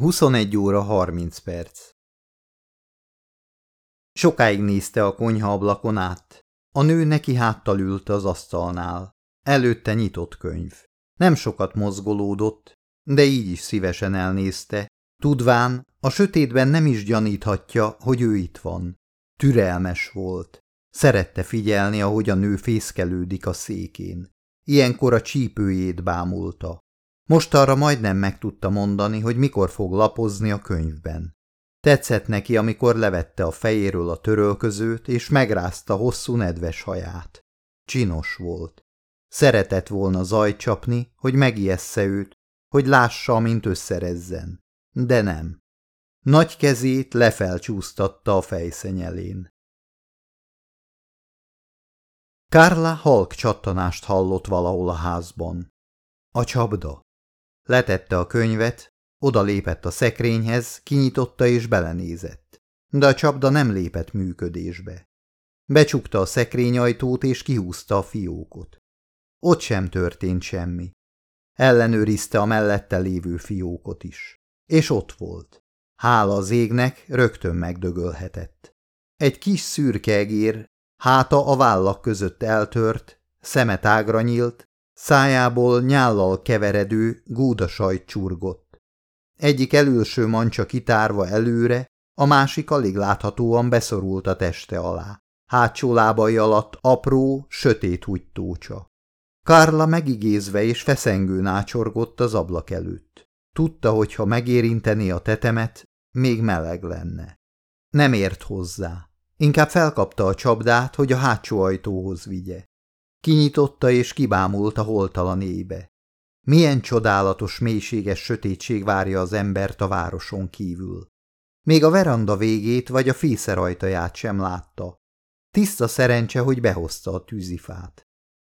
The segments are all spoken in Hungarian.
21 óra 30 perc Sokáig nézte a konyha ablakon át. A nő neki háttal ült az asztalnál. Előtte nyitott könyv. Nem sokat mozgolódott, de így is szívesen elnézte, tudván, a sötétben nem is gyaníthatja, hogy ő itt van. Türelmes volt. Szerette figyelni, ahogy a nő fészkelődik a székén. Ilyenkor a csípőjét bámulta. Most arra majdnem meg tudta mondani, hogy mikor fog lapozni a könyvben. Tetszett neki, amikor levette a fejéről a törölközőt, és megrázta hosszú nedves haját. Csinos volt. Szeretett volna zaj csapni, hogy megijessze őt, hogy lássa, mint összerezzen. De nem. Nagy kezét lefelcsúsztatta a fejszenyelén. Kárla halk csattanást hallott valahol a házban. A csapda. Letette a könyvet, oda lépett a szekrényhez, kinyitotta és belenézett. De a csapda nem lépett működésbe. Becsukta a szekrényajtót és kihúzta a fiókot. Ott sem történt semmi. Ellenőrizte a mellette lévő fiókot is. És ott volt. Hála az égnek, rögtön megdögölhetett. Egy kis szürke egér, háta a vállak között eltört, szeme tágra nyílt, Szájából nyállal keveredő gúdasajt csurgott. Egyik elülső mancsa kitárva előre, a másik alig láthatóan beszorult a teste alá. Hátsó lábai alatt apró, sötét húgytócsa. Karla megigézve és feszengőn ácsorgott az ablak előtt. Tudta, hogy ha megérintené a tetemet, még meleg lenne. Nem ért hozzá. Inkább felkapta a csapdát, hogy a hátsó ajtóhoz vigye. Kinyitotta és kibámult a holtalan éjbe. Milyen csodálatos, mélységes sötétség várja az embert a városon kívül. Még a veranda végét vagy a fészer ajtaját sem látta. Tiszta szerencse, hogy behozta a tűzifát.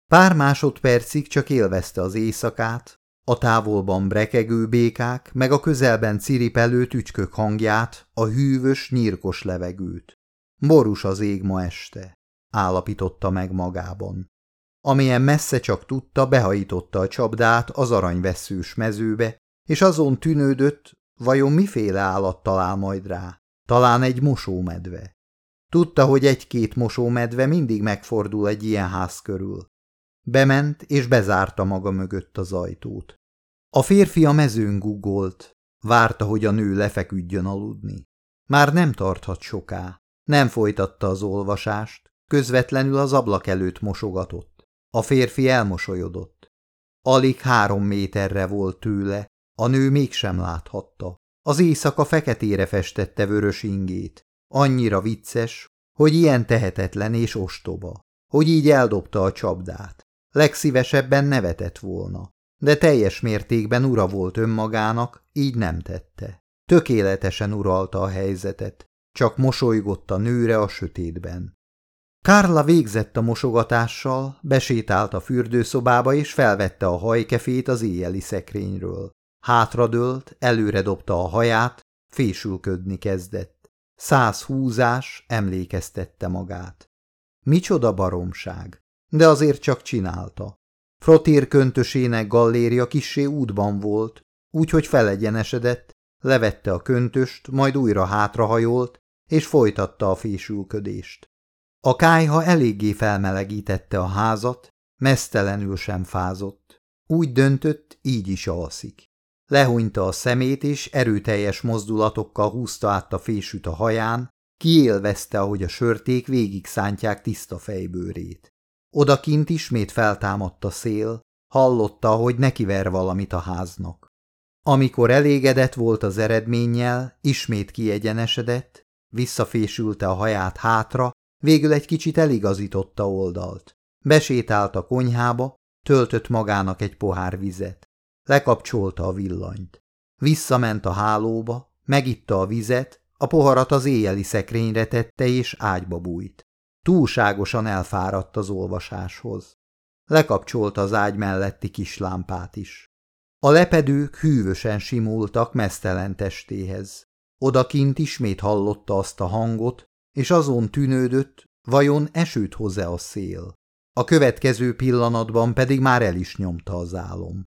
Pár másodpercig csak élvezte az éjszakát, a távolban brekegő békák, meg a közelben ciripelő tücskök hangját, a hűvös, nyírkos levegőt. Borús az ég ma este, állapította meg magában. Amilyen messze csak tudta, behajította a csapdát az aranyveszős mezőbe, és azon tűnődött, vajon miféle állat talál majd rá. Talán egy mosómedve. Tudta, hogy egy-két mosómedve mindig megfordul egy ilyen ház körül. Bement és bezárta maga mögött az ajtót. A férfi a mezőn gugolt, várta, hogy a nő lefeküdjön aludni. Már nem tarthat soká, nem folytatta az olvasást, közvetlenül az ablak előtt mosogatott. A férfi elmosolyodott. Alig három méterre volt tőle, a nő mégsem láthatta. Az éjszaka feketére festette vörös ingét. Annyira vicces, hogy ilyen tehetetlen és ostoba, hogy így eldobta a csapdát. Legszívesebben nevetett volna, de teljes mértékben ura volt önmagának, így nem tette. Tökéletesen uralta a helyzetet, csak mosolygott a nőre a sötétben. Kárla végzett a mosogatással, besétált a fürdőszobába és felvette a hajkefét az éjjeli szekrényről. Hátradőlt, előre dobta a haját, fésülködni kezdett. Száz húzás emlékeztette magát. Micsoda baromság, de azért csak csinálta. Frotír köntösének galléria kissé útban volt, úgyhogy felegyenesedett, levette a köntöst, majd újra hátrahajolt, és folytatta a fésülködést. A kájha eléggé felmelegítette a házat, mesztelenül sem fázott. Úgy döntött, így is alszik. Lehúnyta a szemét, és erőteljes mozdulatokkal húzta át a fésűt a haján, kiélvezte, ahogy a sörték végig szántják tiszta fejbőrét. Odakint ismét feltámadt a szél, hallotta, hogy nekiver valamit a háznak. Amikor elégedett volt az eredménnyel, ismét kiegyenesedett, visszafésülte a haját hátra, Végül egy kicsit eligazította oldalt. Besétált a konyhába, töltött magának egy pohár vizet. Lekapcsolta a villanyt. Visszament a hálóba, megitta a vizet, a poharat az éjjeli szekrényre tette és ágyba bújt. Túlságosan elfáradt az olvasáshoz. Lekapcsolta az ágy melletti kis lámpát is. A lepedők hűvösen simultak mesztelen testéhez. Odakint ismét hallotta azt a hangot, és azon tűnődött, vajon esőt hoz-e a szél. A következő pillanatban pedig már el is nyomta az álom.